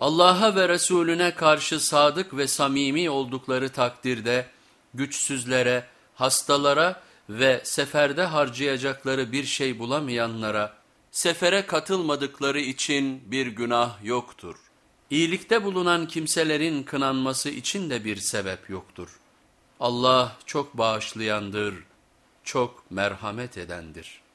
Allah'a ve Resulüne karşı sadık ve samimi oldukları takdirde güçsüzlere, hastalara ve seferde harcayacakları bir şey bulamayanlara, sefere katılmadıkları için bir günah yoktur. İyilikte bulunan kimselerin kınanması için de bir sebep yoktur. Allah çok bağışlayandır, çok merhamet edendir.''